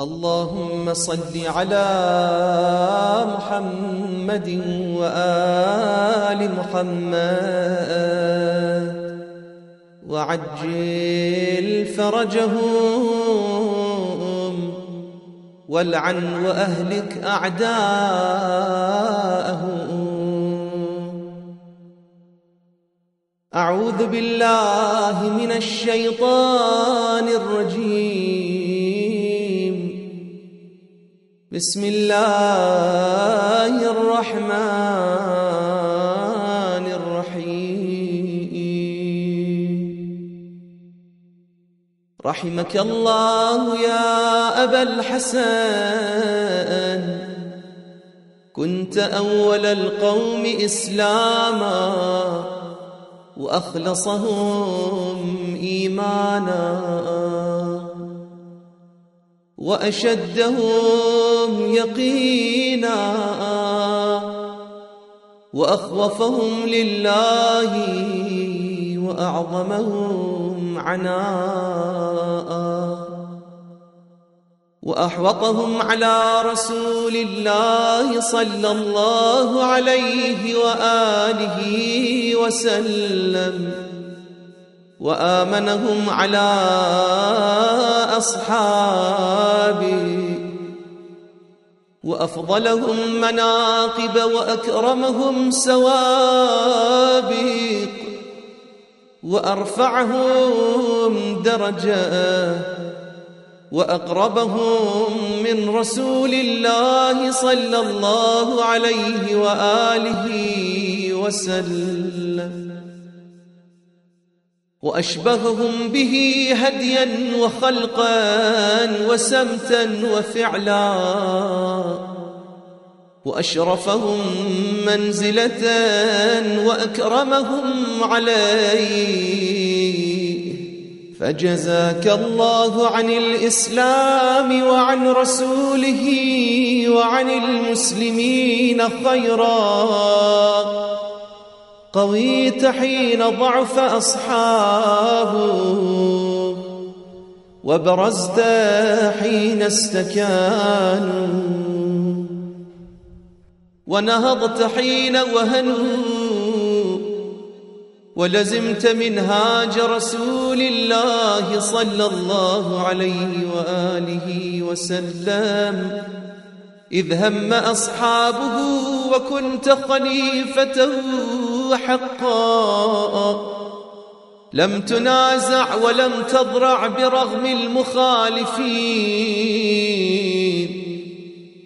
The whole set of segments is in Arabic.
اللهم صل على محمد وآل محمد وعجل فرجهم والعن وأهلك أعداءهم. أعوذ بالله من الشيطان الرجيم. بسم الله الرحمن الرحيم. رحمك الله يا أبا الحسن. كنت أول القوم إسلاما وأخلصهم إيمانا وأشدهم يقينا. وأخوفهم لله وأعظمهم عناء. وأحوطهم على رسول الله صلى الله عليه وآله وسلم. وآمنهم على أصحابه. وأفضلهم مناقب وأكرمهم سوابق وأرفعهم درجة وأقربهم من رسول الله صلى الله عليه وآله وسلم. وأشبههم به هديا وخلقا وسمتا وفعلا. وأشرفهم منزلة وأكرمهم عليه. فجزاك الله عن الإسلام وعن رسوله وعن المسلمين خيرا. قويت حين ضعف أصحابه وبرزت حين استكانوا ونهضت حين وهنوا ولزمت منهاج رسول الله صلى الله عليه وآله وسلم. إذ هم أصحابه وكنت خليفته حقا. لم تنازع ولم تضرع برغم المخالفين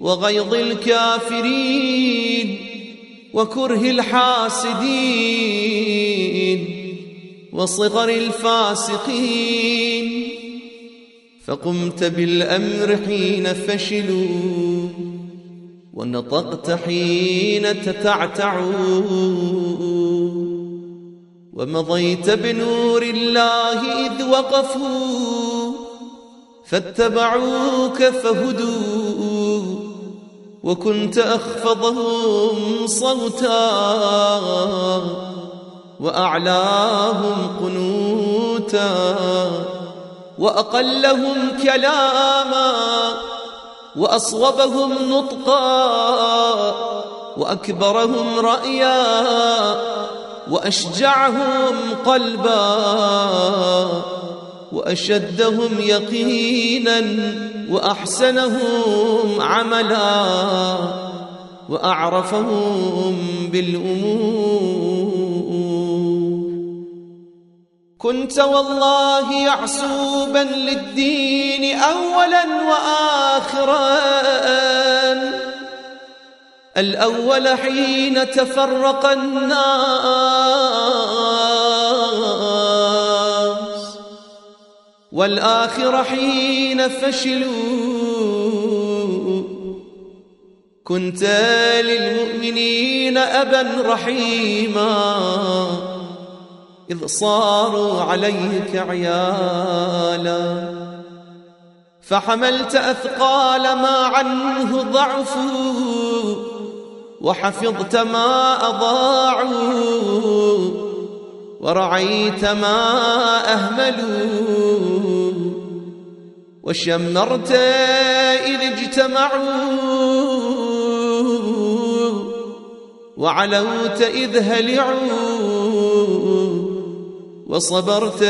وغيظ الكافرين وكره الحاسدين وصغر الفاسقين. فقمت بالأمر حين فشلوا. ونطقت حين تتعتعوا ومضيت بنور الله إذ وقفوا. فاتبعوك فهدوا. وكنت أخفضهم صوتا. وأعلاهم قنوتا. وأقلهم كلاما. وأصوبهم نطقا وأكبرهم رأيا وأشجعهم قلبا وأشدهم يقينا وأحسنهم عملا وأعرفهم بالأمور كنت والله يعسوبا للدين أولا وآخرا. الأول حين تفرق الناس والآخر حين فشلوا. كنت للمؤمنين أبا رحيما. إذ صاروا عليك عيالا. فحملت أثقال ما عنه ضعفوا وحفظت ما أضاعوا ورعيت ما أهملوا. وشمرت إذ اجتمعوا وعلوت إذ هلعوا. وصبرت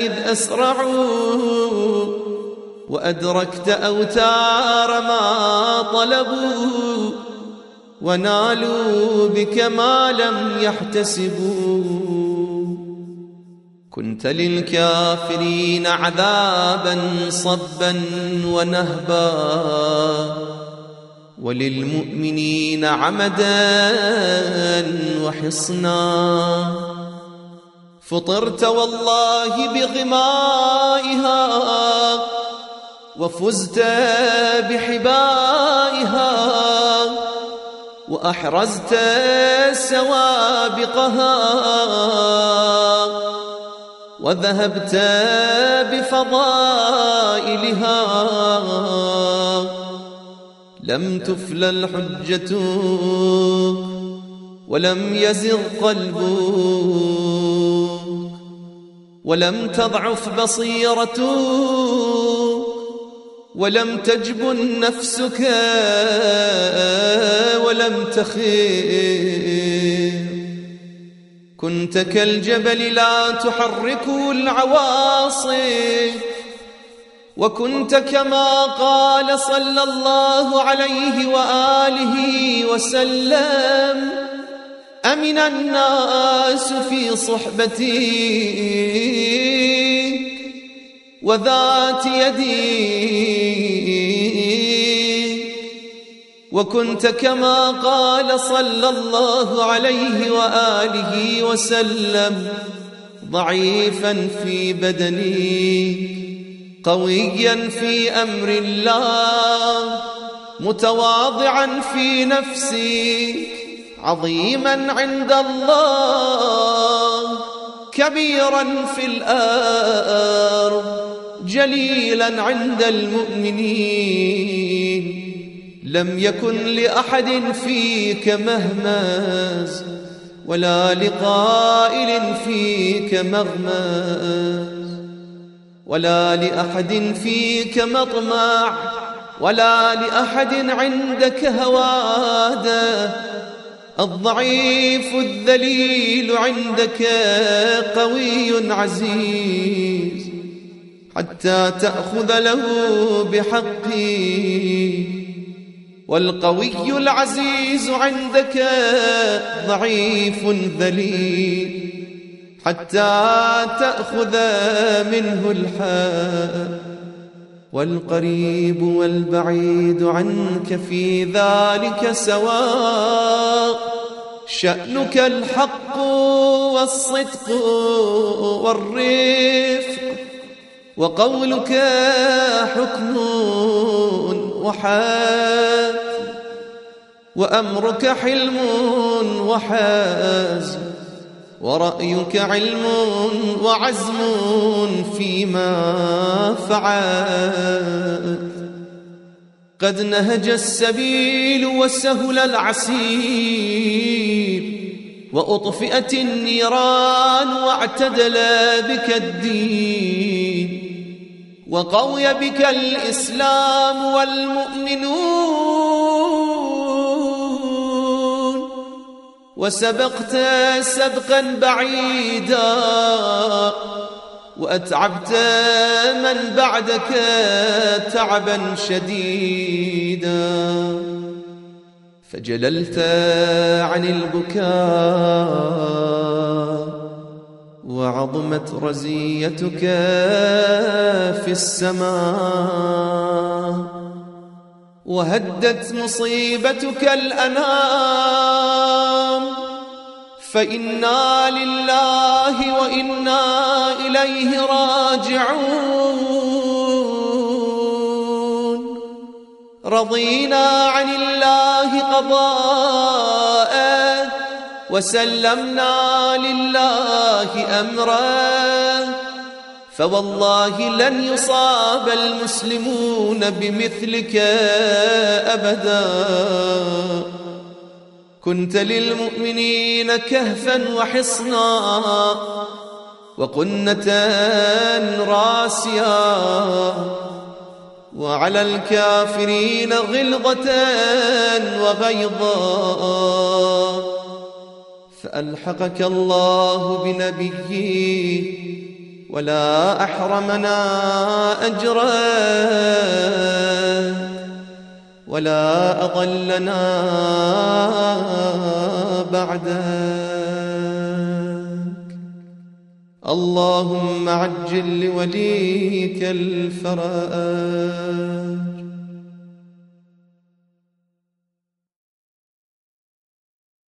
إذ أسرعوا وأدركت أوتار ما طلبوا ونالوا بك ما لم يحتسبوا. كنت للكافرين عذابا صبا ونهبا. وللمؤمنين عمدا وحصنا. فطرت والله بغمائها وفزت بحبائها وأحرزت سوابقها وذهبت بفضائلها لم تفل الحجة ولم يزغ قلبك ولم تضعف بصيرتك ولم تجبن نفسك ولم تخير. كنت كالجبل لا تحركه العواصف وكنت كما قال صلى الله عليه وآله وسلم أمن الناس في صحبتي وذات يدي وكنت كما قال صلى الله عليه وآله وسلم ضعيفا في بدني قويا في أمر الله متواضعا في نفسي. عظيما عند الله كبيرا في الأرض جليلا عند المؤمنين. لم يكن لأحد فيك مهمز ولا لقائل فيك مغمز ولا لأحد فيك مطمع ولا لأحد عندك هوادة. الضعيف الذليل عندك قوي عزيز حتى تأخذ له بحقه والقوي العزيز عندك ضعيف ذليل حتى تأخذ منه الحق. والقريب والبعيد عنك في ذلك سواء شأنك الحق والصدق والرفق وقولك حكم وحاد وأمرك حلم وحازم ورأيك علم وعزم فيما فعلت قد نهج السبيل وسهل العسير وأطفئت النيران واعتدل بك الدين. وقوي بك الإسلام والمؤمنون وسبقت سبقا بعيدا وأتعبت من بعدك تعبا شديدا فجللت عن البكاء وعظمت رزيتك في السماء وهدت مصيبتك الأنام فإنا لله وإنا إليه راجعون. رضينا عن الله قضاء وسلمنا لله أمرا فوالله لن يصاب المسلمون بمثلك أبدا. كنت للمؤمنين كهفا وحصنا وقنة راسيا وعلى الكافرين غلظة وغيظا فألحقك الله بنبيه ولا أحرمنا أجره ولا أضلنا بعدك. اللهم عجل لوليك الفرج